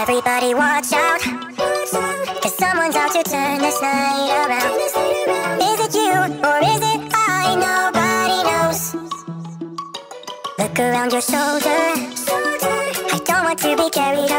Everybody watch out. Cause someone's out to turn this night around. Is it you or is it I? Nobody knows. Look around your shoulder. I don't want to be carried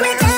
make me